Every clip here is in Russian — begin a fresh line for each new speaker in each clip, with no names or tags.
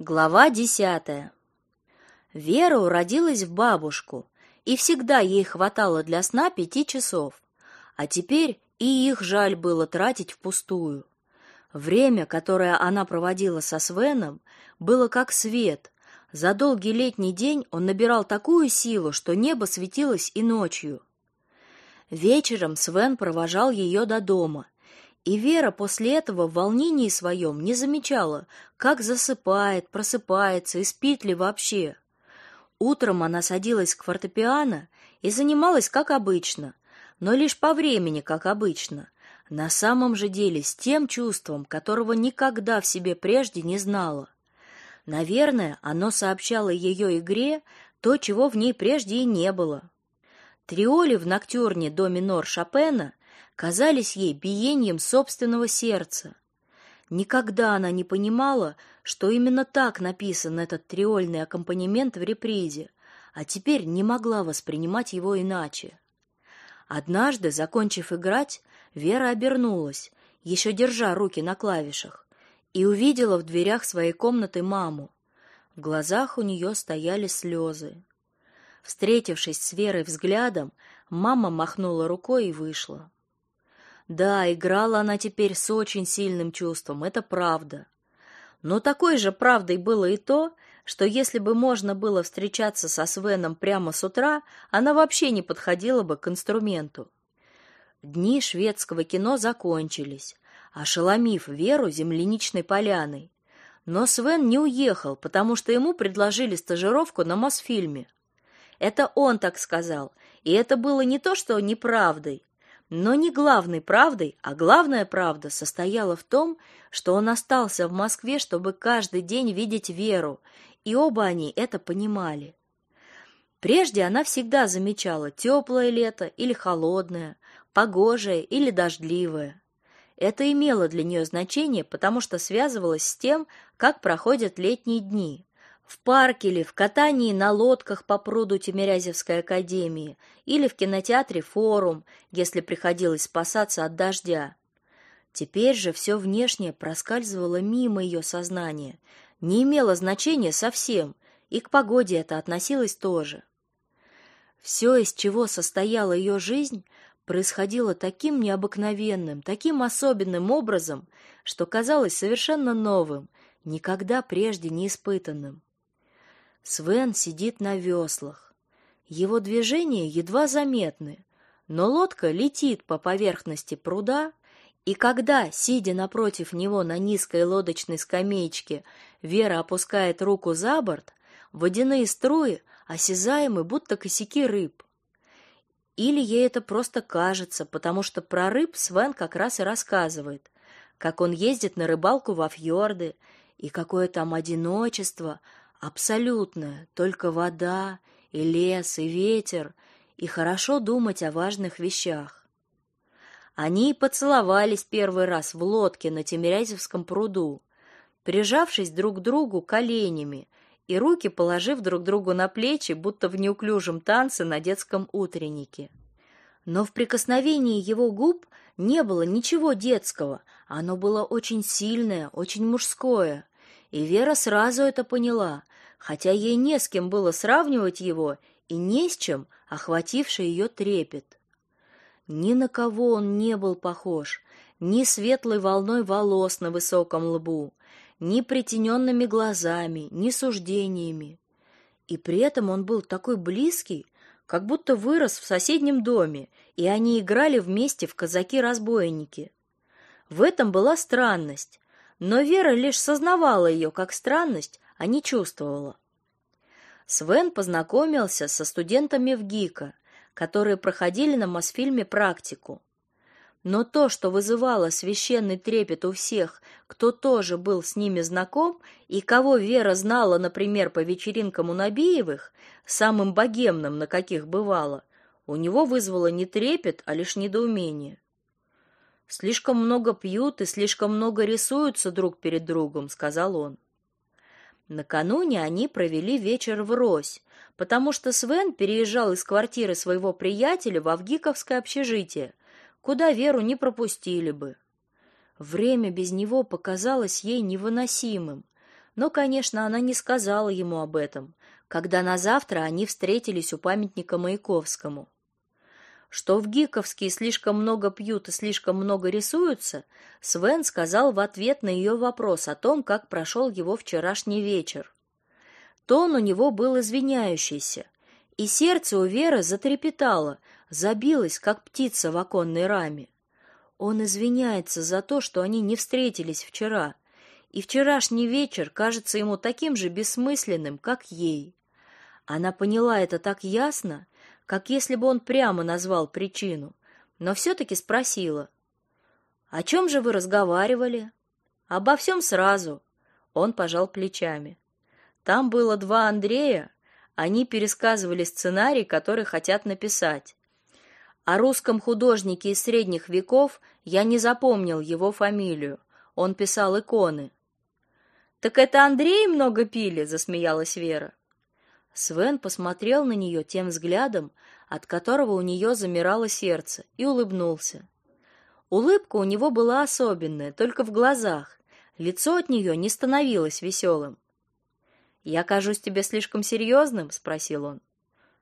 Глава десятая. Вера уродилась в бабушку, и всегда ей хватало для сна пяти часов, а теперь и их жаль было тратить впустую. Время, которое она проводила со Свеном, было как свет. За долгий летний день он набирал такую силу, что небо светилось и ночью. Вечером Свен провожал ее до дома — и Вера после этого в волнении своем не замечала, как засыпает, просыпается и спит ли вообще. Утром она садилась к фортепиано и занималась как обычно, но лишь по времени, как обычно. На самом же деле с тем чувством, которого никогда в себе прежде не знала. Наверное, оно сообщало ее игре то, чего в ней прежде и не было. Триоли в ноктюрне до минор Шопена казались ей биением собственного сердца. Никогда она не понимала, что именно так написан этот триольный аккомпанемент в репризе, а теперь не могла воспринимать его иначе. Однажды, закончив играть, Вера обернулась, еще держа руки на клавишах, и увидела в дверях своей комнаты маму. В глазах у нее стояли слезы. Встретившись с Верой взглядом, мама махнула рукой и вышла. Да, играла она теперь с очень сильным чувством, это правда. Но такой же правдой было и то, что если бы можно было встречаться со Свеном прямо с утра, она вообще не подходила бы к инструменту. Дни шведского кино закончились, ошеломив Веру земляничной поляной. Но Свен не уехал, потому что ему предложили стажировку на Мосфильме. Это он так сказал, и это было не то, что неправдой, но не главной правдой, а главная правда состояла в том, что он остался в Москве, чтобы каждый день видеть Веру, и оба они это понимали. Прежде она всегда замечала теплое лето или холодное, погожее или дождливое. Это имело для нее значение, потому что связывалось с тем, как проходят летние дни в парке или в катании на лодках по пруду Тимирязевской академии или в кинотеатре «Форум», если приходилось спасаться от дождя. Теперь же все внешнее проскальзывало мимо ее сознания, не имело значения совсем, и к погоде это относилось тоже. Все, из чего состояла ее жизнь, происходило таким необыкновенным, таким особенным образом, что казалось совершенно новым, никогда прежде не испытанным. Свен сидит на веслах. Его движения едва заметны, но лодка летит по поверхности пруда, и когда, сидя напротив него на низкой лодочной скамеечке, Вера опускает руку за борт, водяные струи осязаемы, будто косяки рыб. Или ей это просто кажется, потому что про рыб Свен как раз и рассказывает, как он ездит на рыбалку во фьорды, и какое там одиночество, Абсолютное, только вода и лес и ветер, и хорошо думать о важных вещах. Они поцеловались первый раз в лодке на Тимирязевском пруду, прижавшись друг к другу коленями и руки положив друг другу на плечи, будто в неуклюжем танце на детском утреннике. Но в прикосновении его губ не было ничего детского, оно было очень сильное, очень мужское. И Вера сразу это поняла, хотя ей не с кем было сравнивать его и не с чем охвативший ее трепет. Ни на кого он не был похож, ни светлой волной волос на высоком лбу, ни притененными глазами, ни суждениями. И при этом он был такой близкий, как будто вырос в соседнем доме, и они играли вместе в казаки-разбойники. В этом была странность, но Вера лишь сознавала ее как странность, а не чувствовала. Свен познакомился со студентами в ГИКа, которые проходили на Мосфильме практику. Но то, что вызывало священный трепет у всех, кто тоже был с ними знаком и кого Вера знала, например, по вечеринкам у Набиевых, самым богемным, на каких бывало, у него вызвало не трепет, а лишь недоумение. Слишком много пьют и слишком много рисуются друг перед другом, сказал он. Накануне они провели вечер в Рось, потому что Свен переезжал из квартиры своего приятеля в Авгиковское общежитие, куда Веру не пропустили бы. Время без него показалось ей невыносимым, Но, конечно, она не сказала ему об этом, когда на завтра они встретились у памятника Маяковскому. Что в Гиковске слишком много пьют и слишком много рисуются, Свен сказал в ответ на ее вопрос о том, как прошел его вчерашний вечер. Тон у него был извиняющийся, и сердце у Веры затрепетало, забилось, как птица в оконной раме. Он извиняется за то, что они не встретились вчера, и вчерашний вечер кажется ему таким же бессмысленным, как ей. Она поняла это так ясно, как если бы он прямо назвал причину, но все-таки спросила. «О чем же вы разговаривали?» «Обо всем сразу». Он пожал плечами. «Там было два Андрея, они пересказывали сценарий, который хотят написать. О русском художнике из средних веков я не запомнил его фамилию. Он писал иконы. «Так это Андрей много пили?» — засмеялась Вера. Свен посмотрел на нее тем взглядом, от которого у нее замирало сердце, и улыбнулся. Улыбка у него была особенная, только в глазах. Лицо от нее не становилось веселым. «Я кажусь тебе слишком серьезным?» — спросил он.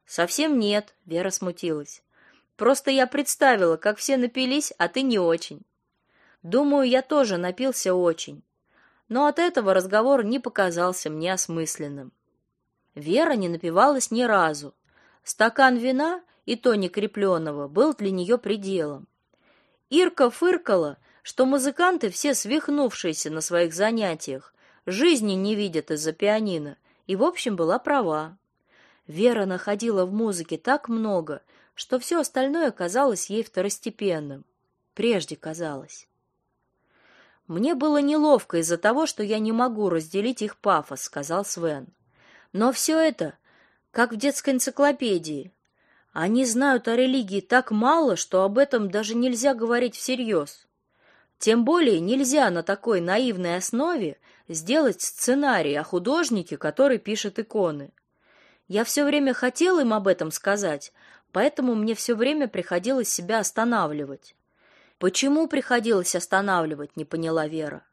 «Совсем нет», — Вера смутилась. «Просто я представила, как все напились, а ты не очень. Думаю, я тоже напился очень. Но от этого разговор не показался мне осмысленным. Вера не напивалась ни разу. Стакан вина, и то не крепленного, был для нее пределом. Ирка фыркала, что музыканты все свихнувшиеся на своих занятиях, жизни не видят из-за пианино, и в общем была права. Вера находила в музыке так много, что все остальное казалось ей второстепенным. Прежде казалось. Мне было неловко из-за того, что я не могу разделить их пафос, сказал Свен. Но все это, как в детской энциклопедии. Они знают о религии так мало, что об этом даже нельзя говорить всерьез. Тем более нельзя на такой наивной основе сделать сценарий о художнике, который пишет иконы. Я все время хотел им об этом сказать, поэтому мне все время приходилось себя останавливать. Почему приходилось останавливать, не поняла Вера.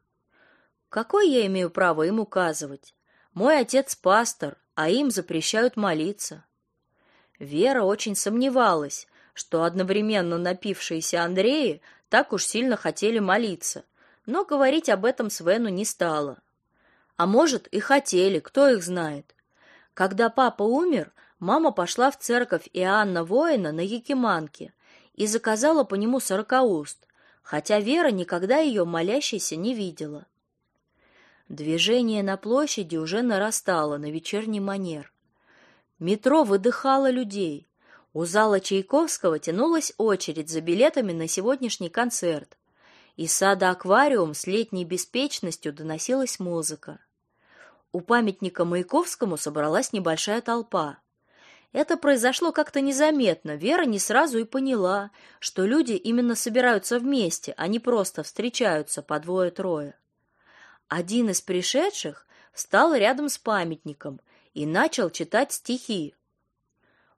Какое я имею право им указывать? Мой отец пастор, а им запрещают молиться. Вера очень сомневалась, что одновременно напившиеся Андреи так уж сильно хотели молиться, но говорить об этом Свену не стала. А может, и хотели, кто их знает. Когда папа умер, мама пошла в церковь Иоанна Воина на Якиманке и заказала по нему сорокауст, хотя Вера никогда ее молящейся не видела. Движение на площади уже нарастало на вечерний манер. Метро выдыхало людей. У зала Чайковского тянулась очередь за билетами на сегодняшний концерт. Из сада аквариум с летней беспечностью доносилась музыка. У памятника Маяковскому собралась небольшая толпа. Это произошло как-то незаметно. Вера не сразу и поняла, что люди именно собираются вместе, а не просто встречаются по двое-трое. Один из пришедших встал рядом с памятником и начал читать стихи.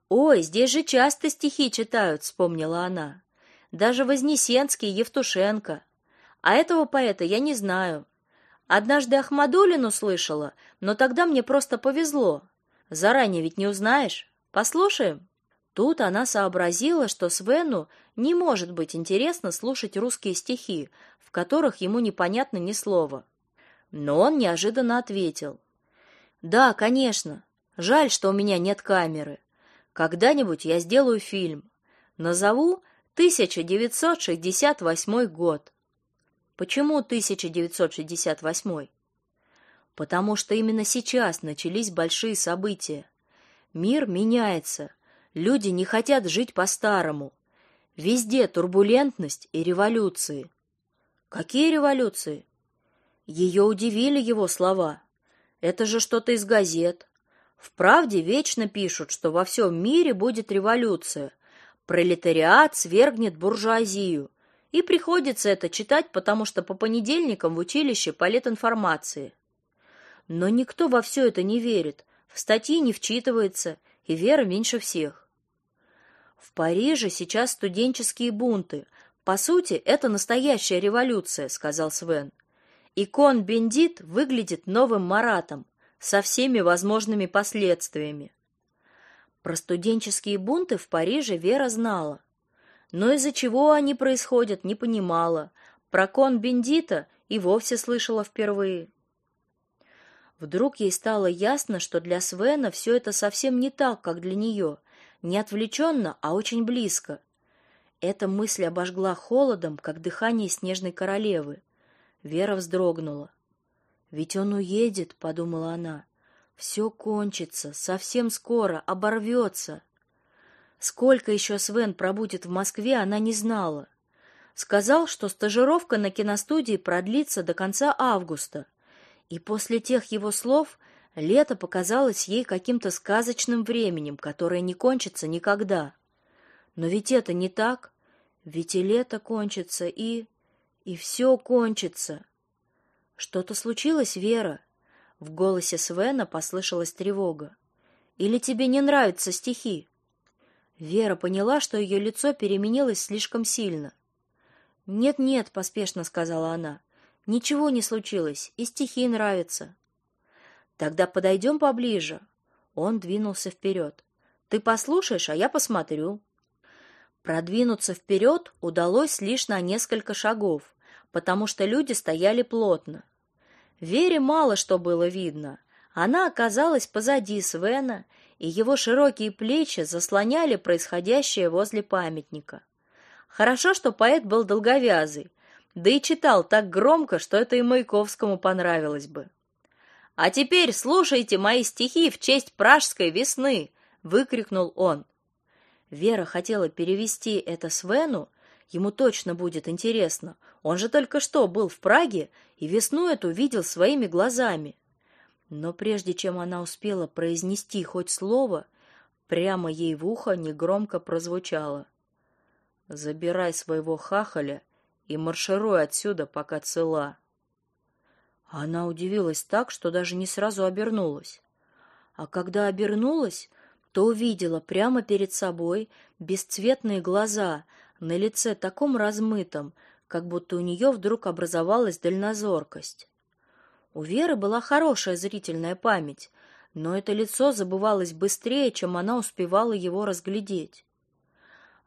«Ой, здесь же часто стихи читают», — вспомнила она. «Даже Вознесенский, Евтушенко. А этого поэта я не знаю. Однажды Ахмадулину слышала, но тогда мне просто повезло. Заранее ведь не узнаешь. Послушаем?» Тут она сообразила, что Свену не может быть интересно слушать русские стихи, в которых ему непонятно ни слова. Но он неожиданно ответил. «Да, конечно. Жаль, что у меня нет камеры. Когда-нибудь я сделаю фильм. Назову 1968 год». Почему 1968? Потому что именно сейчас начались большие события. Мир меняется. Люди не хотят жить по-старому. Везде турбулентность и революции. Какие революции? Ее удивили его слова. Это же что-то из газет. В правде вечно пишут, что во всем мире будет революция. Пролетариат свергнет буржуазию. И приходится это читать, потому что по понедельникам в училище политинформации. Но никто во все это не верит, в статьи не вчитывается, и вера меньше всех. В Париже сейчас студенческие бунты. По сути, это настоящая революция, сказал Свен. И кон Бендит выглядит новым Маратом со всеми возможными последствиями. Про студенческие бунты в Париже Вера знала. Но из-за чего они происходят, не понимала. Про кон Бендита и вовсе слышала впервые. Вдруг ей стало ясно, что для Свена все это совсем не так, как для нее. Не отвлеченно, а очень близко. Эта мысль обожгла холодом, как дыхание снежной королевы. Вера вздрогнула. «Ведь он уедет», — подумала она. «Все кончится, совсем скоро, оборвется». Сколько еще Свен пробудет в Москве, она не знала. Сказал, что стажировка на киностудии продлится до конца августа. И после тех его слов лето показалось ей каким-то сказочным временем, которое не кончится никогда. Но ведь это не так. Ведь и лето кончится, и... и все кончится. Что-то случилось, Вера? В голосе Свена послышалась тревога. Или тебе не нравятся стихи? Вера поняла, что ее лицо переменилось слишком сильно. «Нет-нет», — поспешно сказала она, — «ничего не случилось, и стихи нравятся». «Тогда подойдем поближе». Он двинулся вперед. «Ты послушаешь, а я посмотрю». Продвинуться вперед удалось лишь на несколько шагов, потому что люди стояли плотно. Вере мало что было видно. Она оказалась позади Свена, и его широкие плечи заслоняли происходящее возле памятника. Хорошо, что поэт был долговязый, да и читал так громко, что это и Маяковскому понравилось бы. «А теперь слушайте мои стихи в честь пражской весны!» — выкрикнул он. Вера хотела перевести это Свену, ему точно будет интересно. Он же только что был в Праге и весну эту видел своими глазами. Но прежде чем она успела произнести хоть слово, прямо ей в ухо негромко прозвучало: "Забирай своего хахаля и маршируй отсюда, пока цела". Она удивилась так, что даже не сразу обернулась. А когда обернулась, то увидела прямо перед собой бесцветные глаза на лице таком размытом, как будто у нее вдруг образовалась дальнозоркость. У Веры была хорошая зрительная память, но это лицо забывалось быстрее, чем она успевала его разглядеть.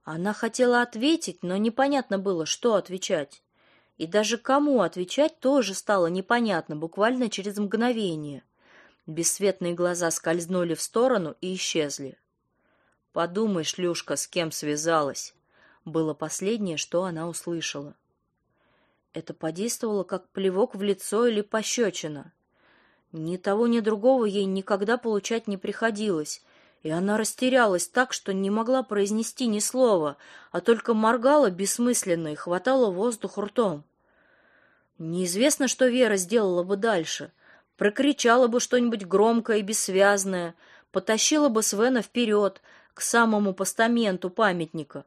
Она хотела ответить, но непонятно было, что отвечать. И даже кому отвечать тоже стало непонятно буквально через мгновение. Бесцветные глаза скользнули в сторону и исчезли. «Подумай, шлюшка, с кем связалась!» Было последнее, что она услышала. Это подействовало как плевок в лицо или пощечина. Ни того, ни другого ей никогда получать не приходилось, и она растерялась так, что не могла произнести ни слова, а только моргала бессмысленно и хватала воздух ртом. Неизвестно, что Вера сделала бы дальше прокричала бы что-нибудь громкое и бессвязное, потащила бы Свена вперед, к самому постаменту памятника,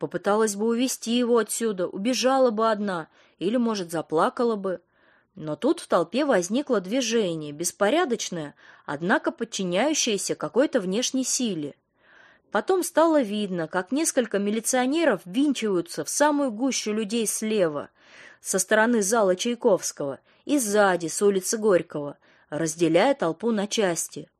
попыталась бы увести его отсюда, убежала бы одна или, может, заплакала бы. Но тут в толпе возникло движение, беспорядочное, однако подчиняющееся какой-то внешней силе. Потом стало видно, как несколько милиционеров винчиваются в самую гущу людей слева, со стороны зала Чайковского, и сзади, с улицы Горького, разделяя толпу на части.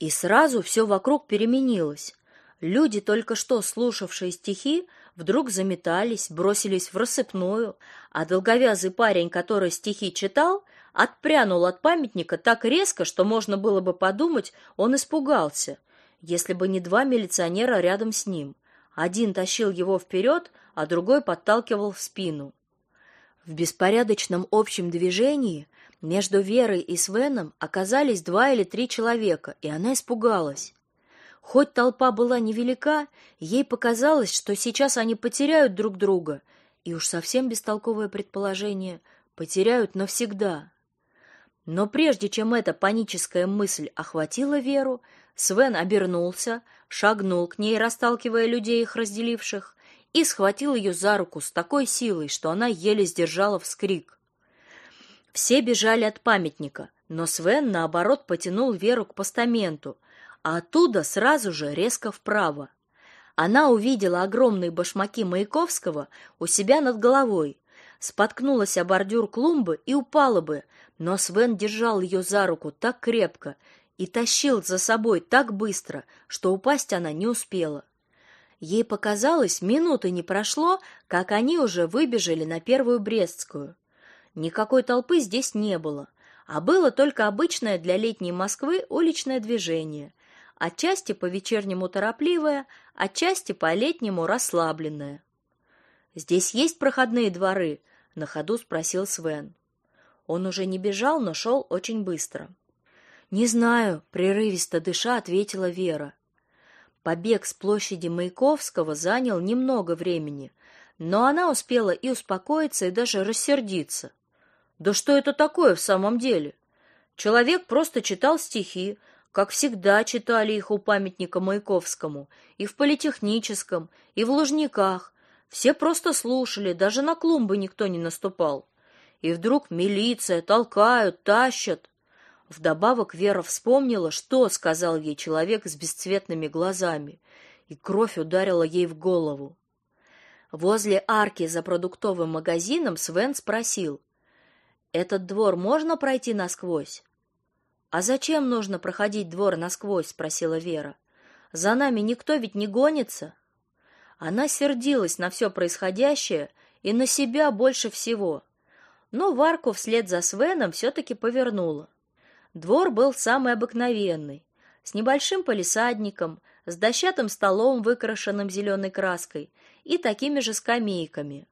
И сразу все вокруг переменилось. Люди, только что слушавшие стихи, вдруг заметались, бросились в рассыпную, а долговязый парень, который стихи читал, отпрянул от памятника так резко, что можно было бы подумать, он испугался, если бы не два милиционера рядом с ним. Один тащил его вперед, а другой подталкивал в спину. В беспорядочном общем движении между Верой и Свеном оказались два или три человека, и она испугалась. Хоть толпа была невелика, ей показалось, что сейчас они потеряют друг друга, и уж совсем бестолковое предположение потеряют навсегда. Но прежде чем эта паническая мысль охватила Веру, Свен обернулся, шагнул к ней, расталкивая людей, их разделивших, и схватил ее за руку с такой силой, что она еле сдержала вскрик. Все бежали от памятника, но Свен, наоборот, потянул Веру к постаменту, а оттуда сразу же резко вправо. Она увидела огромные башмаки Маяковского у себя над головой, споткнулась о бордюр клумбы и упала бы, но Свен держал ее за руку так крепко и тащил за собой так быстро, что упасть она не успела. Ей показалось, минуты не прошло, как они уже выбежали на Первую Брестскую. Никакой толпы здесь не было, а было только обычное для летней Москвы уличное движение, отчасти по-вечернему торопливое, отчасти по-летнему расслабленное. «Здесь есть проходные дворы?» — на ходу спросил Свен. Он уже не бежал, но шел очень быстро. «Не знаю», — прерывисто дыша ответила Вера. Побег с площади Маяковского занял немного времени, но она успела и успокоиться, и даже рассердиться. Да что это такое в самом деле? Человек просто читал стихи, как всегда читали их у памятника Маяковскому, и в политехническом, и в Лужниках. Все просто слушали, даже на клумбы никто не наступал. И вдруг милиция, толкают, тащат. Вдобавок Вера вспомнила, что сказал ей человек с бесцветными глазами, и кровь ударила ей в голову. Возле арки за продуктовым магазином Свен спросил: "Этот двор можно пройти насквозь?" "А зачем нужно проходить двор насквозь?" спросила Вера. "За нами никто ведь не гонится". Она сердилась на все происходящее и на себя больше всего. Но в арку вслед за Свеном все таки повернула. Двор был самый обыкновенный, с небольшим палисадником, с дощатым столом, выкрашенным зеленой краской, и такими же скамейками.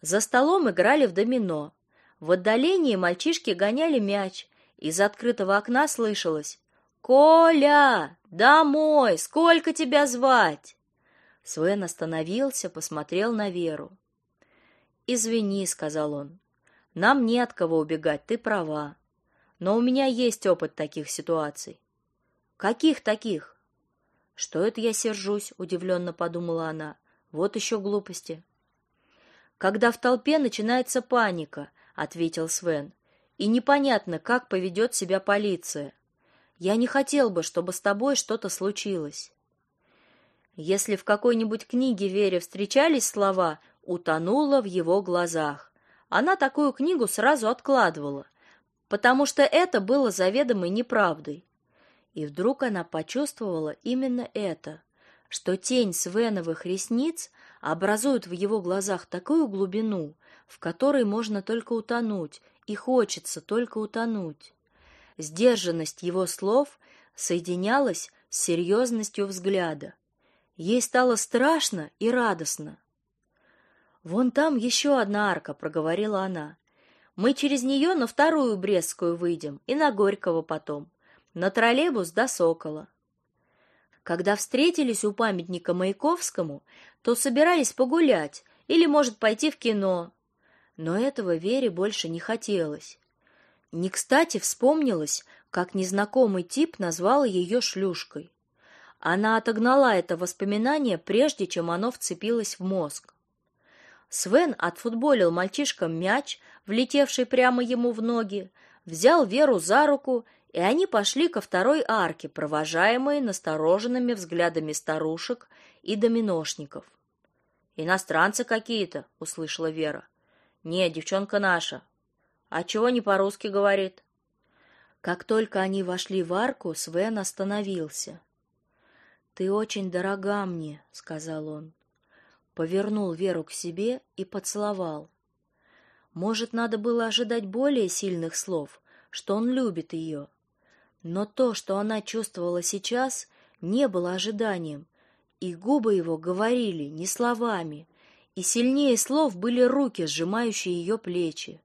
За столом играли в домино. В отдалении мальчишки гоняли мяч. Из открытого окна слышалось: "Коля, домой, сколько тебя звать?" Свен остановился, посмотрел на Веру. "Извини", сказал он. "Нам не от кого убегать, ты права. Но у меня есть опыт таких ситуаций. Каких таких? Что это я сержусь, удивленно подумала она. Вот еще глупости. Когда в толпе начинается паника, ответил Свен. И непонятно, как поведет себя полиция. Я не хотел бы, чтобы с тобой что-то случилось. Если в какой-нибудь книге Вере встречались слова «утонула в его глазах», она такую книгу сразу откладывала, потому что это было заведомой неправдой. И вдруг она почувствовала именно это, что тень Свеновых ресниц образует в его глазах такую глубину, в которой можно только утонуть, и хочется только утонуть. Сдержанность его слов соединялась с серьезностью взгляда. Ей стало страшно и радостно. Вон там еще одна арка, проговорила она. Мы через нее на вторую Брестскую выйдем и на Горького потом, на троллейбус до Сокола. Когда встретились у памятника Маяковскому, то собирались погулять или, может, пойти в кино. Но этого Вере больше не хотелось. Не кстати вспомнилось, как незнакомый тип назвал ее шлюшкой. Она отогнала это воспоминание, прежде чем оно вцепилось в мозг. Свен отфутболил мальчишкам мяч, влетевший прямо ему в ноги, взял Веру за руку, и они пошли ко второй арке, провожаемые настороженными взглядами старушек и доминошников. Иностранцы какие-то, услышала Вера. Не, девчонка наша. А чего не по-русски говорит? Как только они вошли в арку, Свен остановился. Ты очень дорога мне, сказал он повернул Веру к себе и поцеловал. Может, надо было ожидать более сильных слов, что он любит ее. Но то, что она чувствовала сейчас, не было ожиданием, и губы его говорили не словами, и сильнее слов были руки, сжимающие ее плечи.